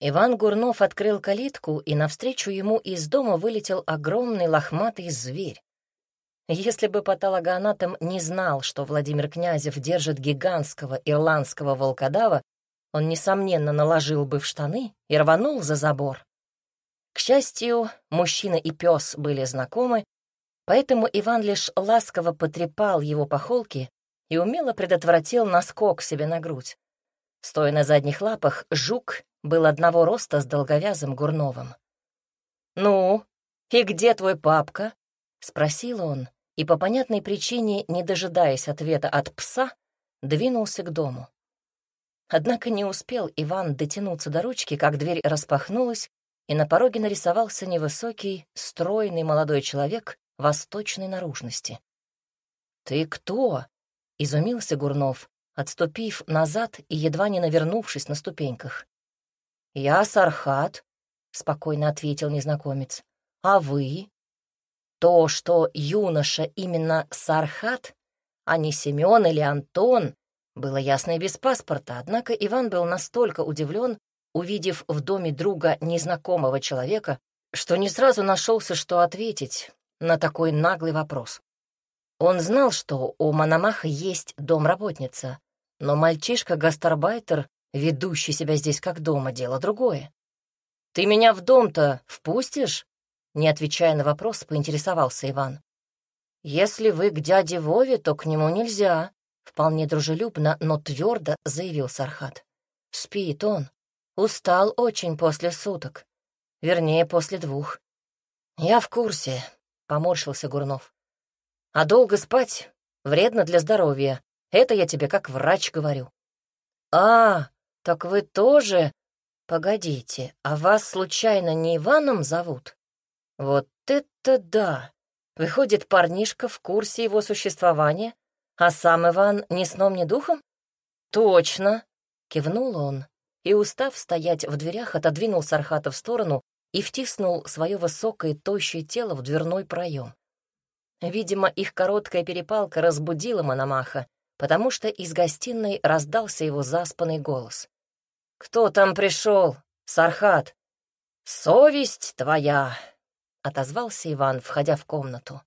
Иван Гурнов открыл калитку, и навстречу ему из дома вылетел огромный лохматый зверь. Если бы патологоанатом не знал, что Владимир Князев держит гигантского ирландского волкодава, он, несомненно, наложил бы в штаны и рванул за забор. К счастью, мужчина и пес были знакомы, поэтому Иван лишь ласково потрепал его по холке и умело предотвратил наскок себе на грудь. Стоя на задних лапах, жук был одного роста с долговязым Гурновым. «Ну, и где твой папка?» — спросил он, и по понятной причине, не дожидаясь ответа от пса, двинулся к дому. Однако не успел Иван дотянуться до ручки, как дверь распахнулась, и на пороге нарисовался невысокий, стройный молодой человек восточной наружности. «Ты кто?» — изумился Гурнов, отступив назад и едва не навернувшись на ступеньках. «Я Сархат», — спокойно ответил незнакомец. «А вы?» То, что юноша именно Сархат, а не Семен или Антон, было ясно и без паспорта, однако Иван был настолько удивлен, увидев в доме друга незнакомого человека, что не сразу нашелся, что ответить на такой наглый вопрос. Он знал, что у Мономаха есть домработница, но мальчишка-гастарбайтер ведущий себя здесь как дома, дело другое. «Ты меня в дом-то впустишь?» Не отвечая на вопрос, поинтересовался Иван. «Если вы к дяде Вове, то к нему нельзя», — вполне дружелюбно, но твердо заявил Сархат. «Спит он. Устал очень после суток. Вернее, после двух». «Я в курсе», — поморщился Гурнов. «А долго спать вредно для здоровья. Это я тебе как врач говорю». «А, «Так вы тоже...» «Погодите, а вас случайно не Иваном зовут?» «Вот это да! Выходит, парнишка в курсе его существования, а сам Иван ни сном, ни духом?» «Точно!» — кивнул он и, устав стоять в дверях, отодвинул Сархата в сторону и втиснул свое высокое тощее тело в дверной проем. Видимо, их короткая перепалка разбудила Мономаха, потому что из гостиной раздался его заспанный голос. «Кто там пришел? Сархат?» «Совесть твоя!» — отозвался Иван, входя в комнату.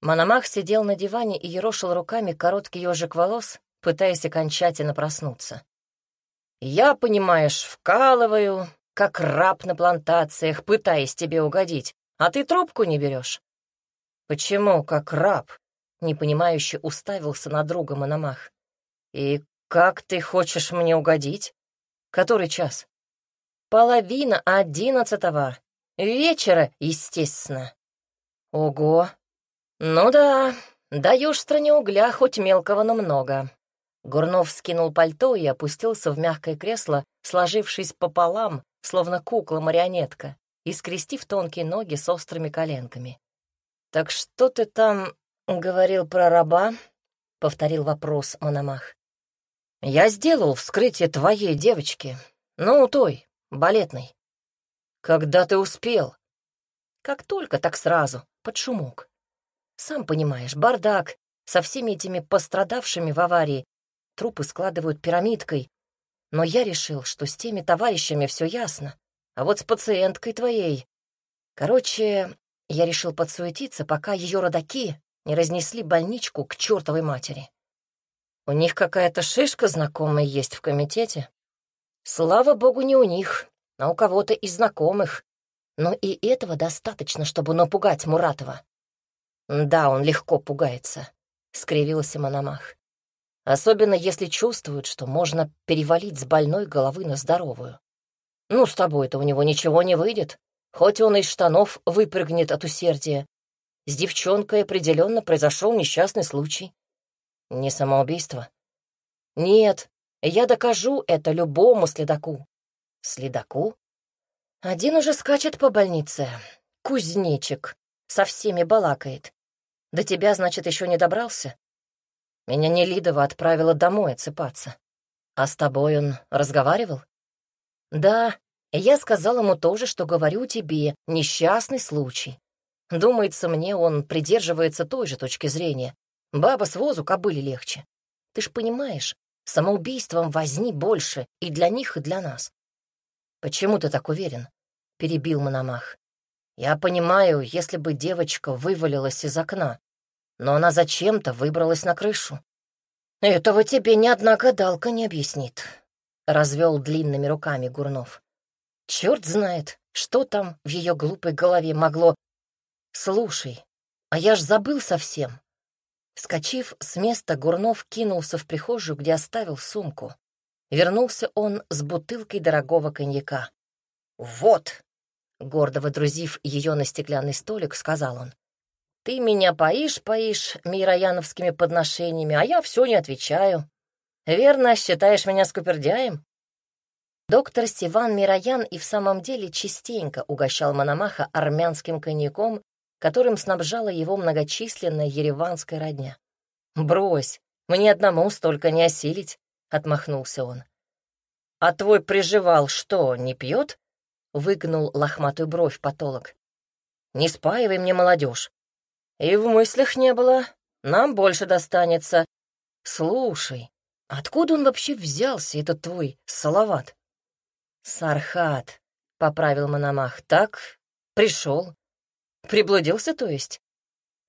Мономах сидел на диване и ерошил руками короткий ежик волос, пытаясь окончательно проснуться. «Я, понимаешь, вкалываю, как раб на плантациях, пытаясь тебе угодить, а ты трубку не берешь». «Почему как раб?» — непонимающе уставился на друга Мономах. «И как ты хочешь мне угодить?» Который час? Половина одиннадцатого. Вечера, естественно. Ого. Ну да, даешь стране угля, хоть мелкого, но много. Гурнов скинул пальто и опустился в мягкое кресло, сложившись пополам, словно кукла-марионетка, и скрестив тонкие ноги с острыми коленками. «Так что ты там говорил про раба?» — повторил вопрос Мономах. Я сделал вскрытие твоей девочки. Ну, той, балетной. Когда ты успел? Как только, так сразу, под шумок. Сам понимаешь, бардак со всеми этими пострадавшими в аварии. Трупы складывают пирамидкой. Но я решил, что с теми товарищами все ясно. А вот с пациенткой твоей... Короче, я решил подсуетиться, пока ее родаки не разнесли больничку к чертовой матери. У них какая-то шишка знакомая есть в комитете. Слава богу, не у них, а у кого-то из знакомых. Но и этого достаточно, чтобы напугать Муратова. Да, он легко пугается, — скривился Мономах. Особенно если чувствует, что можно перевалить с больной головы на здоровую. Ну, с тобой-то у него ничего не выйдет, хоть он из штанов выпрыгнет от усердия. С девчонкой определенно произошел несчастный случай. Не самоубийство? Нет, я докажу это любому следаку. Следаку? Один уже скачет по больнице. Кузнечик. Со всеми балакает. До тебя, значит, еще не добрался? Меня Нелидова отправила домой отсыпаться. А с тобой он разговаривал? Да, я сказал ему то же, что говорю тебе, несчастный случай. Думается мне, он придерживается той же точки зрения, Баба с возу кобыли легче. Ты ж понимаешь, самоубийством возни больше и для них, и для нас. «Почему ты так уверен?» — перебил Мономах. «Я понимаю, если бы девочка вывалилась из окна, но она зачем-то выбралась на крышу». «Этого тебе ни одна гадалка не объяснит», — развел длинными руками Гурнов. «Черт знает, что там в ее глупой голове могло... Слушай, а я ж забыл совсем». Вскочив с места, Гурнов кинулся в прихожую, где оставил сумку. Вернулся он с бутылкой дорогого коньяка. «Вот!» — гордо водрузив ее на стеклянный столик, сказал он. «Ты меня поишь, поишь мирояновскими подношениями, а я все не отвечаю. Верно, считаешь меня скупердяем?» Доктор Стиван Мироян и в самом деле частенько угощал Мономаха армянским коньяком, которым снабжала его многочисленная ереванская родня. «Брось, мне одному столько не осилить», — отмахнулся он. «А твой приживал что, не пьет?» — выгнул лохматую бровь потолок. «Не спаивай мне молодежь. И в мыслях не было. Нам больше достанется. Слушай, откуда он вообще взялся, этот твой салават?» «Сархат», — поправил Мономах. «Так, пришел. Приблудился, то есть?»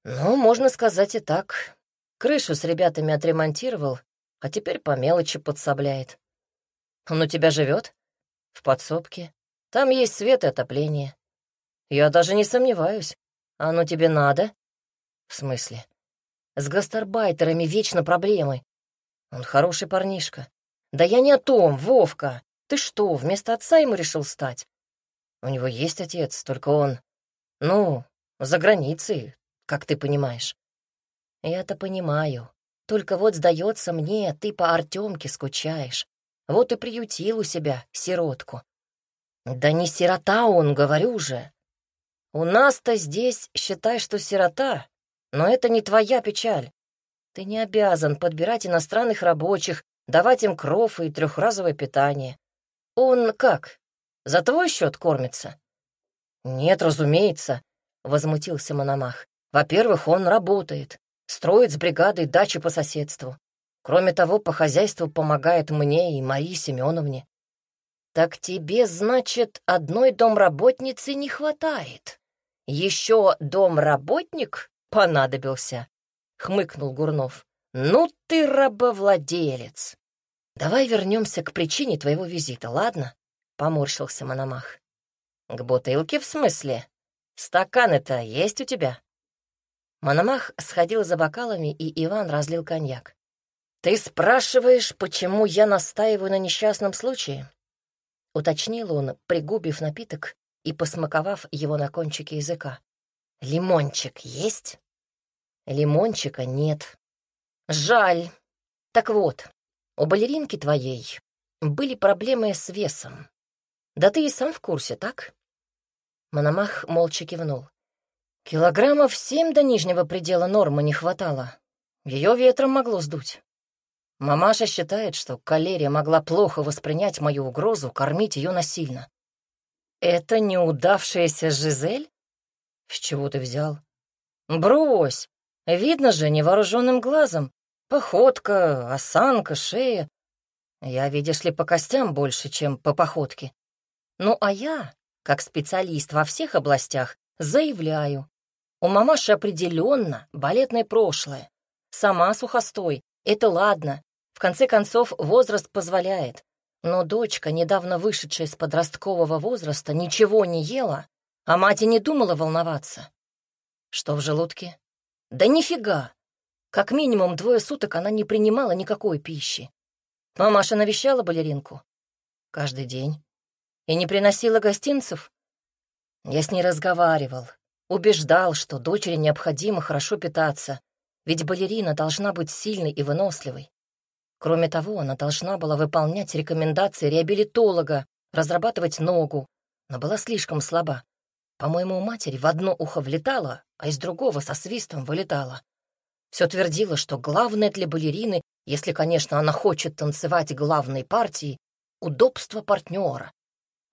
«Ну, можно сказать и так. Крышу с ребятами отремонтировал, а теперь по мелочи подсобляет. Он у тебя живет? В подсобке. Там есть свет и отопление. Я даже не сомневаюсь. А оно тебе надо? В смысле? С гастарбайтерами вечно проблемы. Он хороший парнишка. Да я не о том, Вовка. Ты что, вместо отца ему решил стать? У него есть отец, только он... Ну, за границей, как ты понимаешь. Я-то понимаю. Только вот, сдается мне, ты по Артемке скучаешь. Вот и приютил у себя сиротку. Да не сирота он, говорю же. У нас-то здесь, считай, что сирота, но это не твоя печаль. Ты не обязан подбирать иностранных рабочих, давать им кров и трехразовое питание. Он как, за твой счет кормится? Нет, разумеется, — возмутился Мономах. Во-первых, он работает строит с бригадой дачи по соседству. Кроме того, по хозяйству помогает мне и Марии Семеновне. Так тебе, значит, одной домработницы не хватает. Еще домработник понадобился, — хмыкнул Гурнов. Ну ты рабовладелец. Давай вернемся к причине твоего визита, ладно? — поморщился Мономах. К бутылке в смысле? Стаканы-то есть у тебя? Мономах сходил за бокалами, и Иван разлил коньяк. «Ты спрашиваешь, почему я настаиваю на несчастном случае?» Уточнил он, пригубив напиток и посмаковав его на кончике языка. «Лимончик есть?» «Лимончика нет». «Жаль. Так вот, у балеринки твоей были проблемы с весом. Да ты и сам в курсе, так?» Мономах молча кивнул. Килограммов семь до нижнего предела нормы не хватало. Ее ветром могло сдуть. Мамаша считает, что калерия могла плохо воспринять мою угрозу, кормить ее насильно. Это неудавшаяся Жизель? С чего ты взял? Брось! Видно же невооруженным глазом. Походка, осанка, шея. Я, видишь ли, по костям больше, чем по походке. Ну, а я, как специалист во всех областях, заявляю, у мамаши определенно балетное прошлое. Сама сухостой. Это ладно. В конце концов, возраст позволяет. Но дочка, недавно вышедшая из подросткового возраста, ничего не ела, а мать и не думала волноваться. Что в желудке? Да нифига! Как минимум двое суток она не принимала никакой пищи. Мамаша навещала балеринку. Каждый день. И не приносила гостинцев. Я с ней разговаривал, Убеждал, что дочери необходимо хорошо питаться, ведь балерина должна быть сильной и выносливой. Кроме того, она должна была выполнять рекомендации реабилитолога, разрабатывать ногу, но была слишком слаба. По-моему, у матери в одно ухо влетала, а из другого со свистом вылетала. Все твердила, что главное для балерины, если, конечно, она хочет танцевать главной партии, удобство партнера.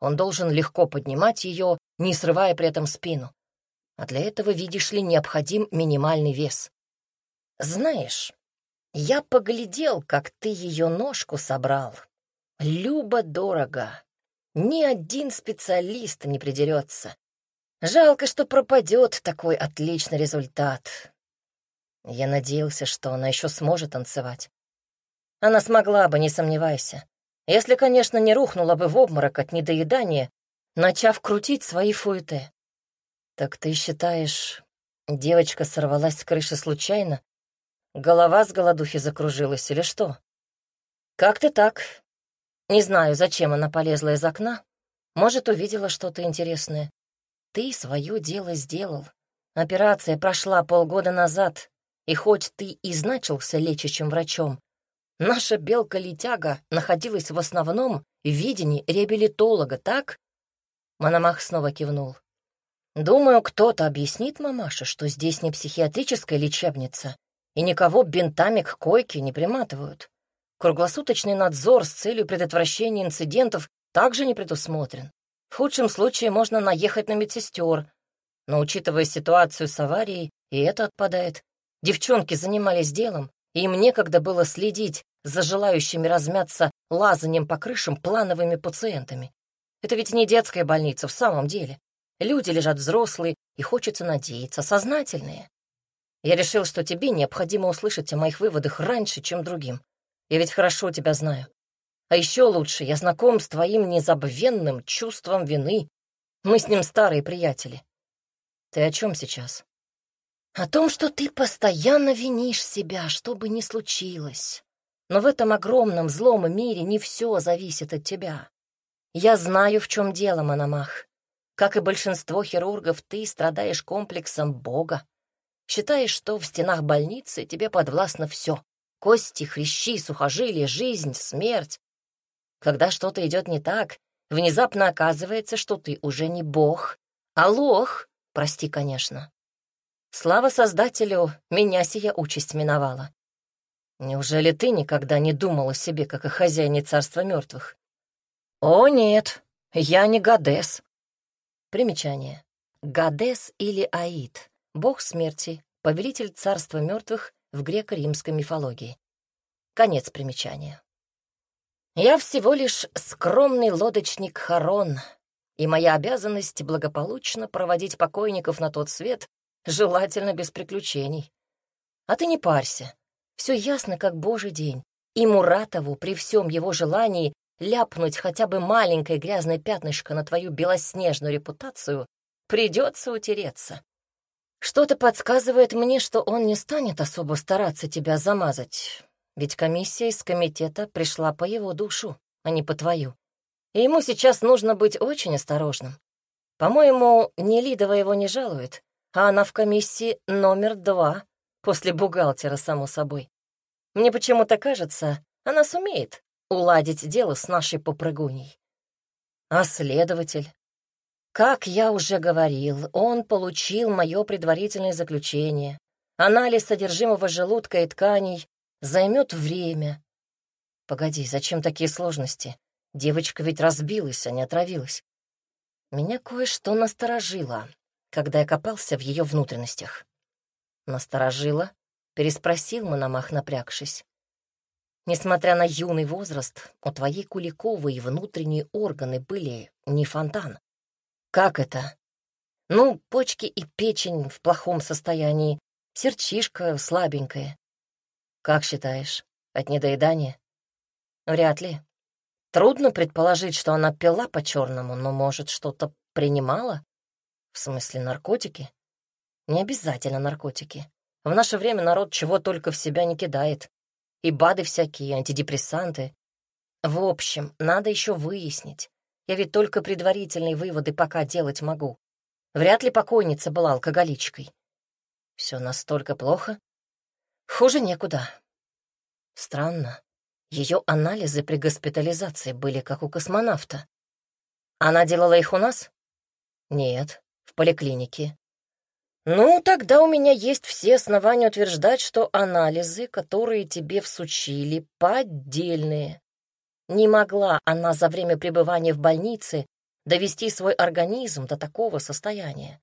Он должен легко поднимать ее, не срывая при этом спину. А для этого, видишь ли, необходим минимальный вес. Знаешь, я поглядел, как ты ее ножку собрал. Любо-дорого. ни один специалист не придерется. Жалко, что пропадет такой отличный результат. Я надеялся, что она еще сможет танцевать. Она смогла бы, не сомневайся. Если, конечно, не рухнула бы в обморок от недоедания, начав крутить свои фуэте. Так ты считаешь, девочка сорвалась с крыши случайно? Голова с голодухи закружилась или что? Как-то так. Не знаю, зачем она полезла из окна. Может, увидела что-то интересное. Ты свое дело сделал. Операция прошла полгода назад, и хоть ты и значился лечащим врачом, наша белка-летяга находилась в основном в видении реабилитолога, так? Мономах снова кивнул. Думаю, кто-то объяснит мамаше, что здесь не психиатрическая лечебница, и никого бинтами к койке не приматывают. Круглосуточный надзор с целью предотвращения инцидентов также не предусмотрен. В худшем случае можно наехать на медсестер, но, учитывая ситуацию с аварией, и это отпадает. Девчонки занимались делом, им некогда было следить за желающими размяться лазанием по крышам плановыми пациентами. Это ведь не детская больница в самом деле. Люди лежат взрослые, и хочется надеяться, сознательные. Я решил, что тебе необходимо услышать о моих выводах раньше, чем другим. Я ведь хорошо тебя знаю. А еще лучше, я знаком с твоим незабвенным чувством вины. Мы с ним старые приятели. Ты о чем сейчас? О том, что ты постоянно винишь себя, что бы ни случилось. Но в этом огромном злом мире не все зависит от тебя. Я знаю, в чем дело, Мономах. Как и большинство хирургов, ты страдаешь комплексом Бога. Считаешь, что в стенах больницы тебе подвластно все. Кости, хрящи, сухожилия, жизнь, смерть. Когда что-то идет не так, внезапно оказывается, что ты уже не бог, а лох, прости, конечно. Слава Создателю, меня сия участь миновала. Неужели ты никогда не думал о себе, как о хозяине царства мертвых? О, нет, я не Гадес. Примечание. Гадес или Аид, бог смерти, повелитель царства мертвых в греко-римской мифологии. Конец примечания. Я всего лишь скромный лодочник Харон, и моя обязанность благополучно проводить покойников на тот свет, желательно без приключений. А ты не парься, все ясно, как божий день. И Муратову при всем его желании ляпнуть хотя бы маленькое грязное пятнышко на твою белоснежную репутацию придется утереться. Что-то подсказывает мне, что он не станет особо стараться тебя замазать, ведь комиссия из комитета пришла по его душу, а не по твою. И ему сейчас нужно быть очень осторожным. По-моему, Нелидова его не жалует, а она в комиссии номер два, после бухгалтера, само собой. Мне почему-то кажется, она сумеет уладить дело с нашей попрыгуней. А следователь? Как я уже говорил, он получил мое предварительное заключение. Анализ содержимого желудка и тканей Займет время. Погоди, зачем такие сложности? Девочка ведь разбилась, а не отравилась. Меня кое-что насторожило, когда я копался в ее внутренностях. Насторожило? Переспросил Мономах, напрягшись. Несмотря на юный возраст, у твоей Куликовой внутренние органы были не фонтан. Как это? Ну, почки и печень в плохом состоянии, сердчишка слабенькая. Как считаешь, от недоедания? Вряд ли. Трудно предположить, что она пила по-черному, но, может, что-то принимала? В смысле, наркотики? Не обязательно наркотики. В наше время народ чего только в себя не кидает. И БАДы всякие, антидепрессанты. В общем, надо еще выяснить. Я ведь только предварительные выводы пока делать могу. Вряд ли покойница была алкоголичкой. Все настолько плохо? Хуже некуда. Странно. Ее анализы при госпитализации были как у космонавта. Она делала их у нас? Нет, поликлинике. Ну, тогда у меня есть все основания утверждать, что анализы, которые тебе всучили, поддельные. Не могла она за время пребывания в больнице довести свой организм до такого состояния.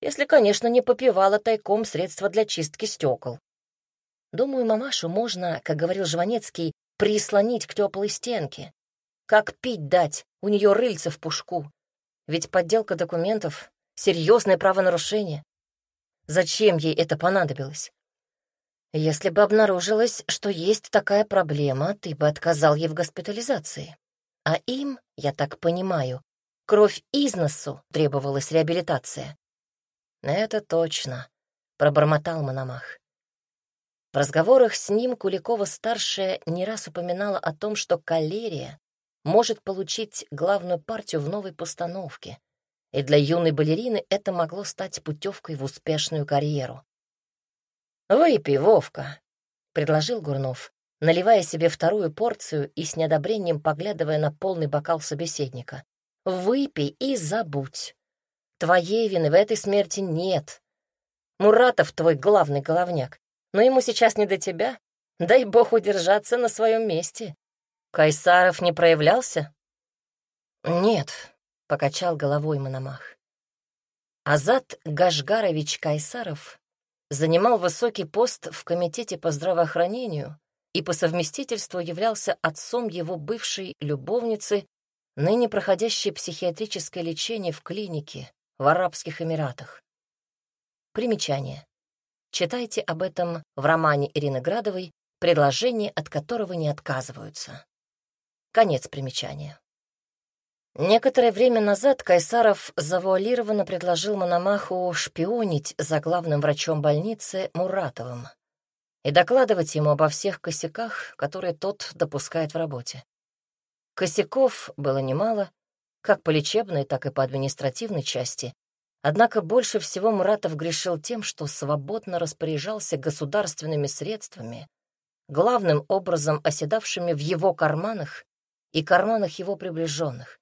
Если, конечно, не попивала тайком средства для чистки стекол. Думаю, мамашу можно, как говорил Жванецкий, прислонить к теплой стенке. Как пить дать? У нее рыльца в пушку. Ведь подделка документов — серьезное правонарушение. Зачем ей это понадобилось? Если бы обнаружилось, что есть такая проблема, ты бы отказал ей в госпитализации. А им, я так понимаю, кровь из носу требовалась реабилитация. Это точно, пробормотал Мономах. В разговорах с ним Куликова-старшая не раз упоминала о том, что калерия может получить главную партию в новой постановке, и для юной балерины это могло стать путевкой в успешную карьеру. «Выпей, Вовка», — предложил Гурнов, наливая себе вторую порцию и с неодобрением поглядывая на полный бокал собеседника. «Выпей и забудь. Твоей вины в этой смерти нет. Муратов твой главный головняк, но ему сейчас не до тебя. Дай бог удержаться на своем месте. Кайсаров не проявлялся? Нет, покачал головой Мономах. Азат Гашгарович Кайсаров занимал высокий пост в Комитете по здравоохранению и по совместительству являлся отцом его бывшей любовницы, ныне проходящей психиатрическое лечение в клинике в Арабских Эмиратах. Примечание. Читайте об этом в романе Ирины Градовой «Предложение, от которого не отказываются». Конец примечания. Некоторое время назад Кайсаров завуалированно предложил Мономаху шпионить за главным врачом больницы Муратовым и докладывать ему обо всех косяках, которые тот допускает в работе. Косяков было немало, как по лечебной, так и по административной части, Однако больше всего Муратов грешил тем, что свободно распоряжался государственными средствами, главным образом оседавшими в его карманах и карманах его приближенных.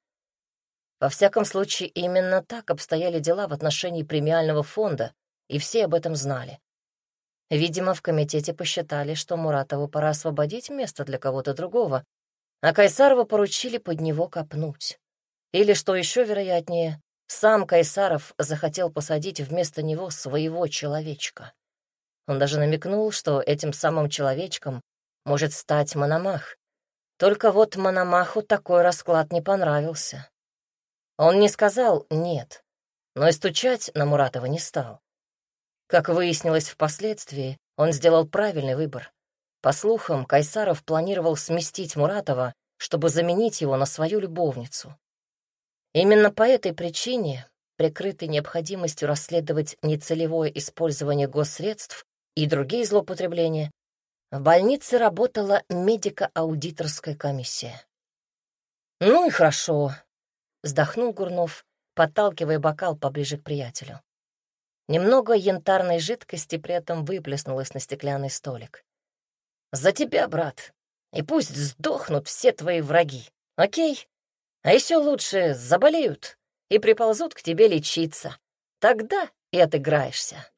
Во всяком случае, именно так обстояли дела в отношении премиального фонда, и все об этом знали. Видимо, в комитете посчитали, что Муратову пора освободить место для кого-то другого, а Кайсарова поручили под него копнуть. Или, что еще вероятнее, сам Кайсаров захотел посадить вместо него своего человечка. Он даже намекнул, что этим самым человечком может стать Мономах. Только вот Мономаху такой расклад не понравился. Он не сказал «нет», но и стучать на Муратова не стал. Как выяснилось впоследствии, он сделал правильный выбор. По слухам, Кайсаров планировал сместить Муратова, чтобы заменить его на свою любовницу. Именно по этой причине, прикрытой необходимостью расследовать нецелевое использование госсредств и другие злоупотребления, в больнице работала медико-аудиторская комиссия. «Ну и хорошо», — вздохнул Гурнов, подталкивая бокал поближе к приятелю. Немного янтарной жидкости при этом выплеснулось на стеклянный столик. «За тебя, брат, и пусть сдохнут все твои враги, окей?» А еще лучше заболеют и приползут к тебе лечиться. Тогда и отыграешься.